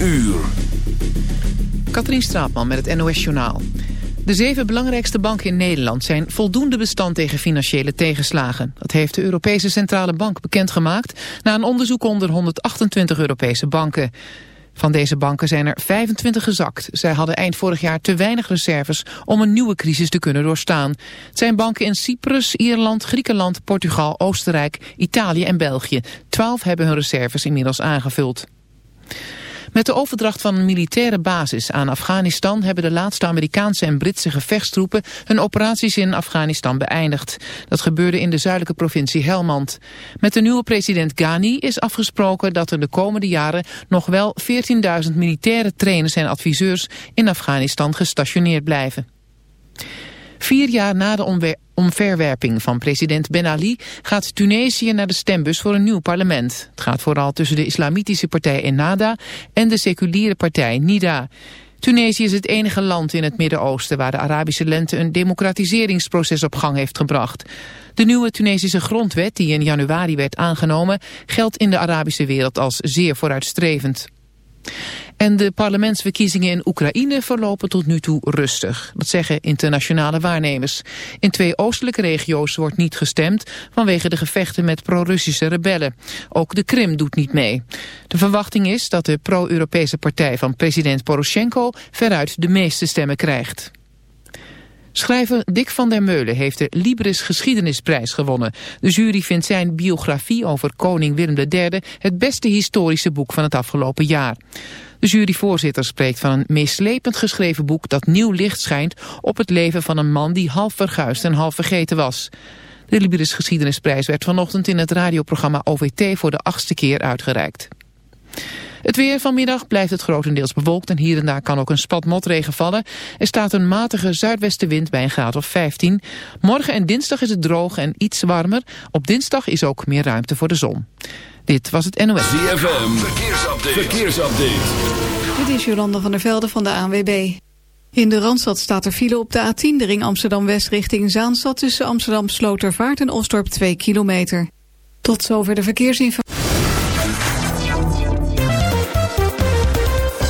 uur. Katrien Straatman met het NOS Journaal. De zeven belangrijkste banken in Nederland zijn voldoende bestand tegen financiële tegenslagen. Dat heeft de Europese Centrale Bank bekendgemaakt na een onderzoek onder 128 Europese banken. Van deze banken zijn er 25 gezakt. Zij hadden eind vorig jaar te weinig reserves om een nieuwe crisis te kunnen doorstaan. Het zijn banken in Cyprus, Ierland, Griekenland, Portugal, Oostenrijk, Italië en België. Twaalf hebben hun reserves inmiddels aangevuld. Met de overdracht van een militaire basis aan Afghanistan hebben de laatste Amerikaanse en Britse gevechtstroepen hun operaties in Afghanistan beëindigd. Dat gebeurde in de zuidelijke provincie Helmand. Met de nieuwe president Ghani is afgesproken dat er de komende jaren nog wel 14.000 militaire trainers en adviseurs in Afghanistan gestationeerd blijven. Vier jaar na de omverwerping van president Ben Ali gaat Tunesië naar de stembus voor een nieuw parlement. Het gaat vooral tussen de islamitische partij Ennahda en de seculiere partij NIDA. Tunesië is het enige land in het Midden-Oosten waar de Arabische lente een democratiseringsproces op gang heeft gebracht. De nieuwe Tunesische grondwet die in januari werd aangenomen geldt in de Arabische wereld als zeer vooruitstrevend. En de parlementsverkiezingen in Oekraïne verlopen tot nu toe rustig. Dat zeggen internationale waarnemers. In twee oostelijke regio's wordt niet gestemd vanwege de gevechten met pro-Russische rebellen. Ook de Krim doet niet mee. De verwachting is dat de pro-Europese partij van president Poroshenko veruit de meeste stemmen krijgt. Schrijver Dick van der Meulen heeft de Libris Geschiedenisprijs gewonnen. De jury vindt zijn biografie over koning Willem III het beste historische boek van het afgelopen jaar. De juryvoorzitter spreekt van een meeslepend geschreven boek dat nieuw licht schijnt op het leven van een man die half verguisd en half vergeten was. De Libris Geschiedenisprijs werd vanochtend in het radioprogramma OVT voor de achtste keer uitgereikt. Het weer vanmiddag blijft het grotendeels bewolkt en hier en daar kan ook een spat motregen vallen. Er staat een matige zuidwestenwind bij een graad of 15. Morgen en dinsdag is het droog en iets warmer. Op dinsdag is ook meer ruimte voor de zon. Dit was het NOS. ZFM, verkeersupdate. verkeersupdate. Dit is Jolanda van der Velde van de ANWB. In de Randstad staat er file op de A10, de ring Amsterdam-West richting Zaanstad... tussen Amsterdam Slotervaart en Osdorp 2 kilometer. Tot zover de verkeersinformatie.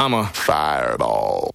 I'm a Fireball.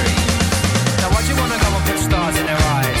Now why'd you wanna go and put stars in their eyes?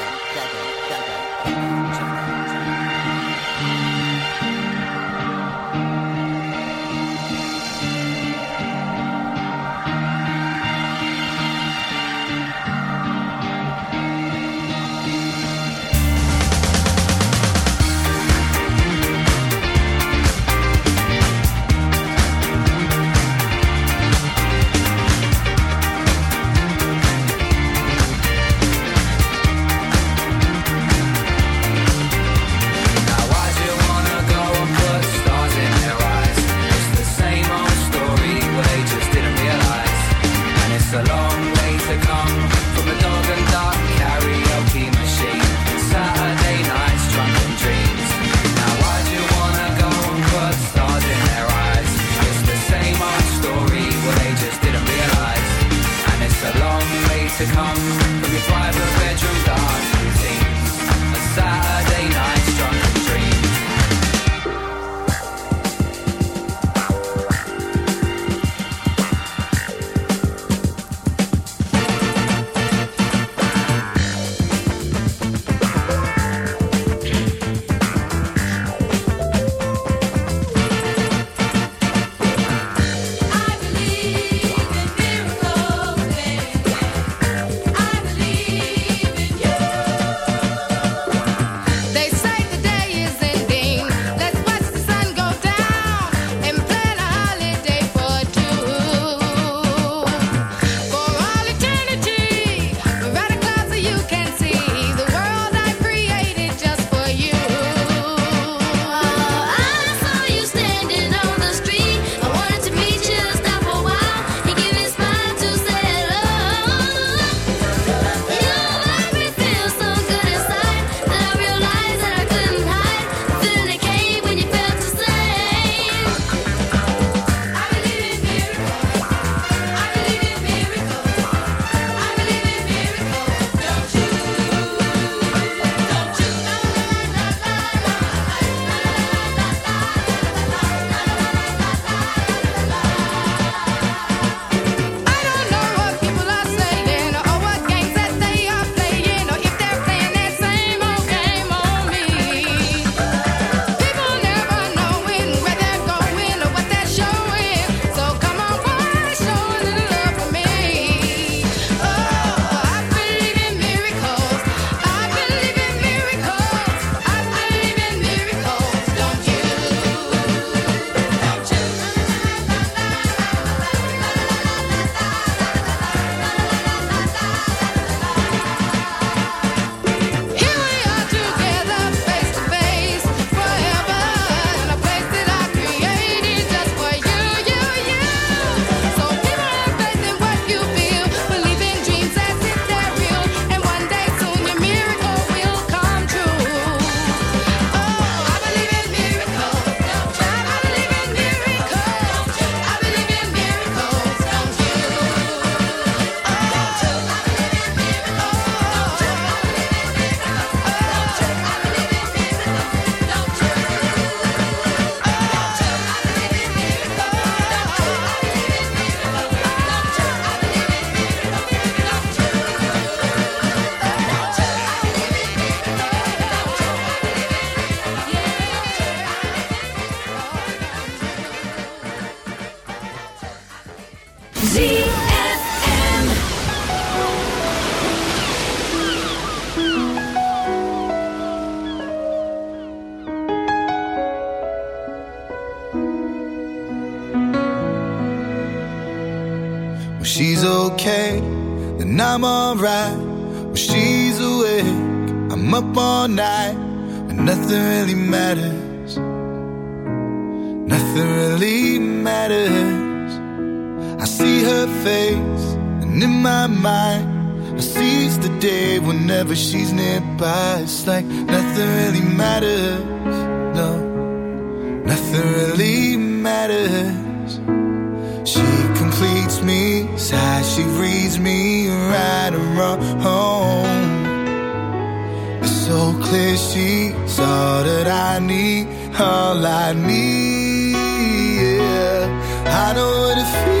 I seize the day whenever she's nearby. It's like nothing really matters. No, nothing really matters. She completes me, sighs, she reads me right and wrong. It's so clear she's all that I need, all I need. Yeah. I know what it feels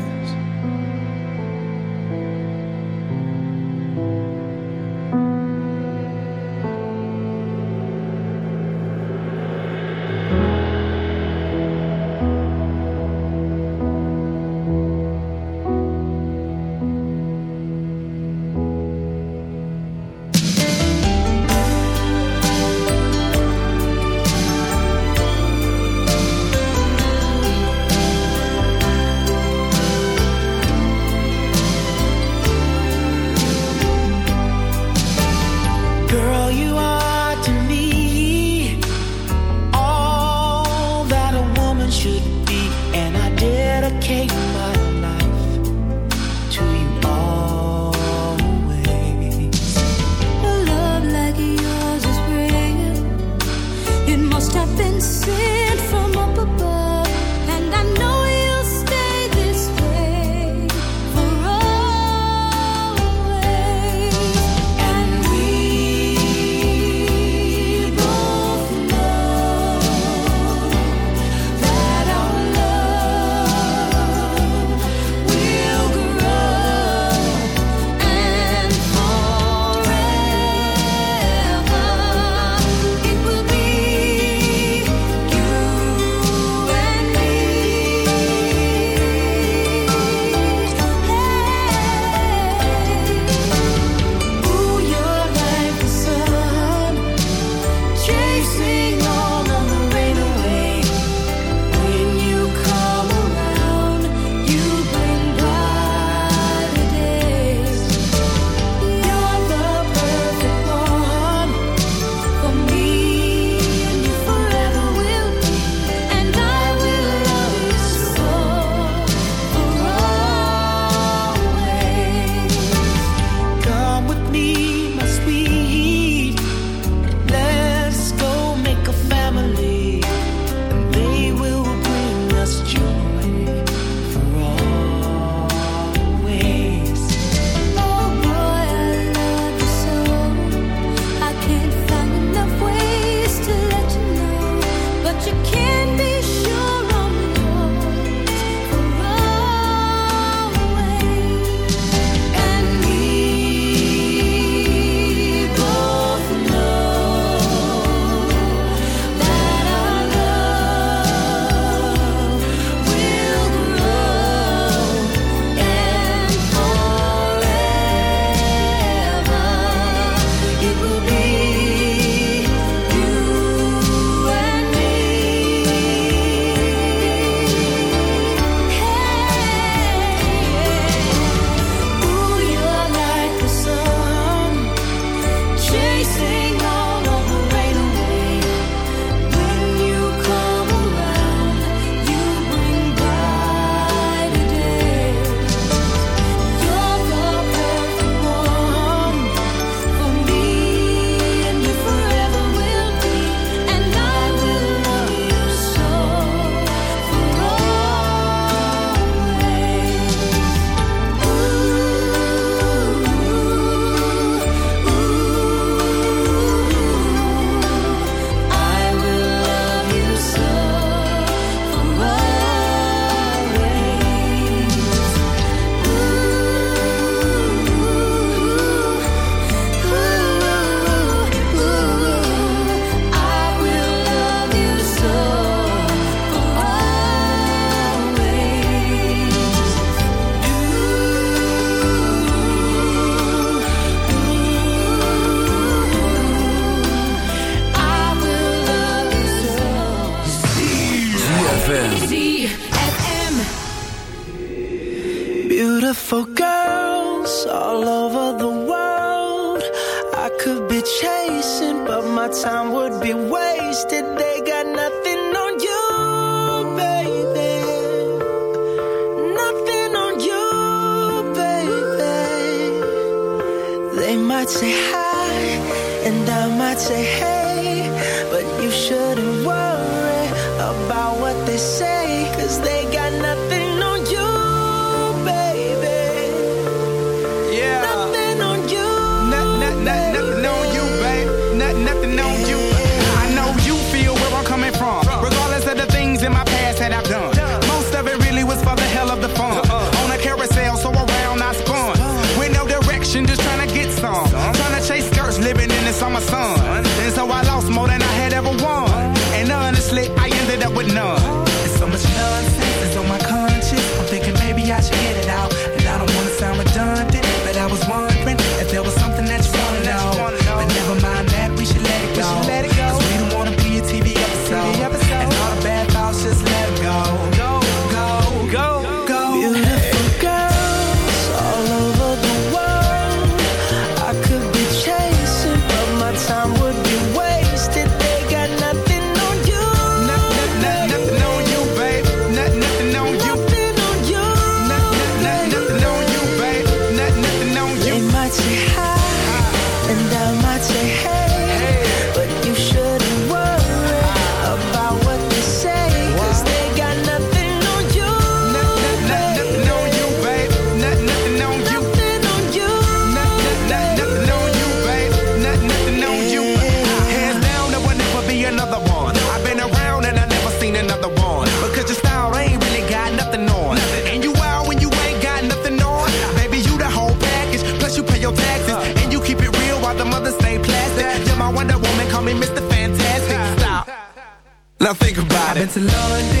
to love.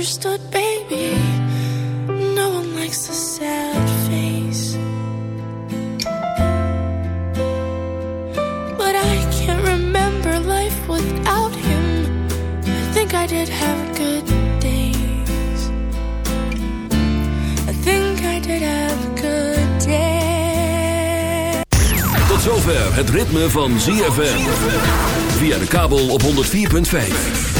misunderstood baby. No one likes a sad face. But I can't remember life without him. I think I did have good days. I think I did have good days. Tot zover het ritme van ZFM. Via de kabel op 104.5.